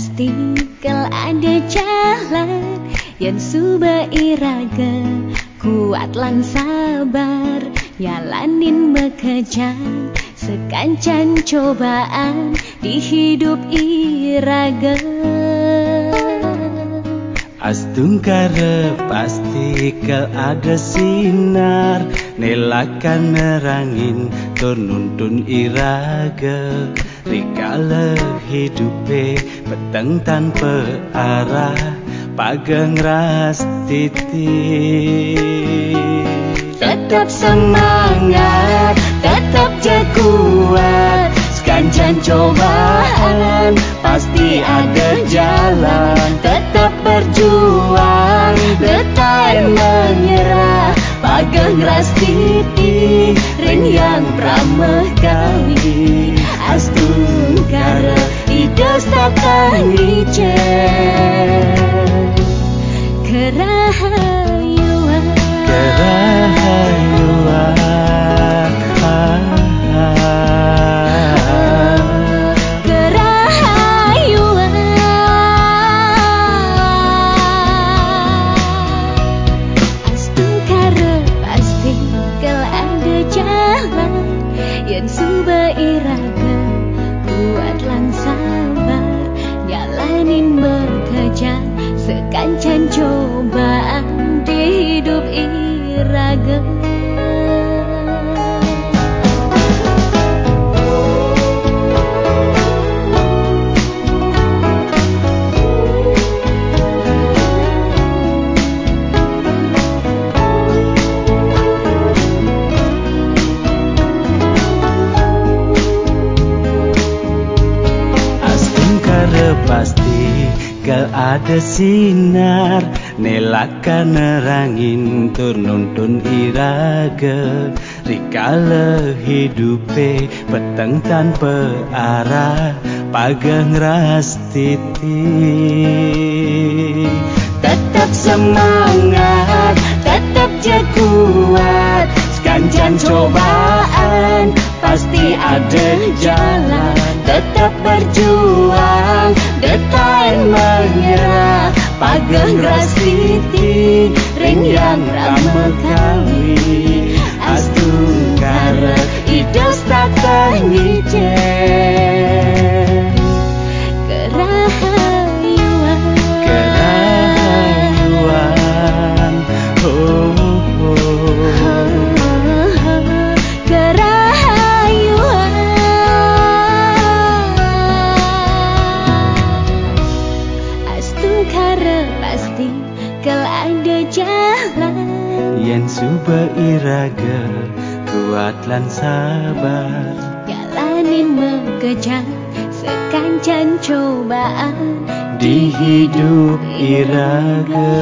pasti kel ada jalan yang suba iraga kuat lan sabar yalanin bekerja. Sekancan cobaan di hidup iraga. Astungkara pasti kel ada sinar Nelakan nerangin turnuntun iraga Rikala hidupe petang tanpa arah Pagang ras titi Tetap semangat, ada sinar Nelakan nerangin Turnuntun iraga. Rikala hidupe Petang tanpa arah Pagang ras titi Tetap semangat, tetap je kuat. Sekancan cobaan, pasti ada jalan. Tetap Pagang rasiti, ring yang ramah kami Astungkara pasti kel ada jalan. Yang suba iraga Kuat lan sabar. Jalanin mengejar sekancan cobaan Di hidup iraga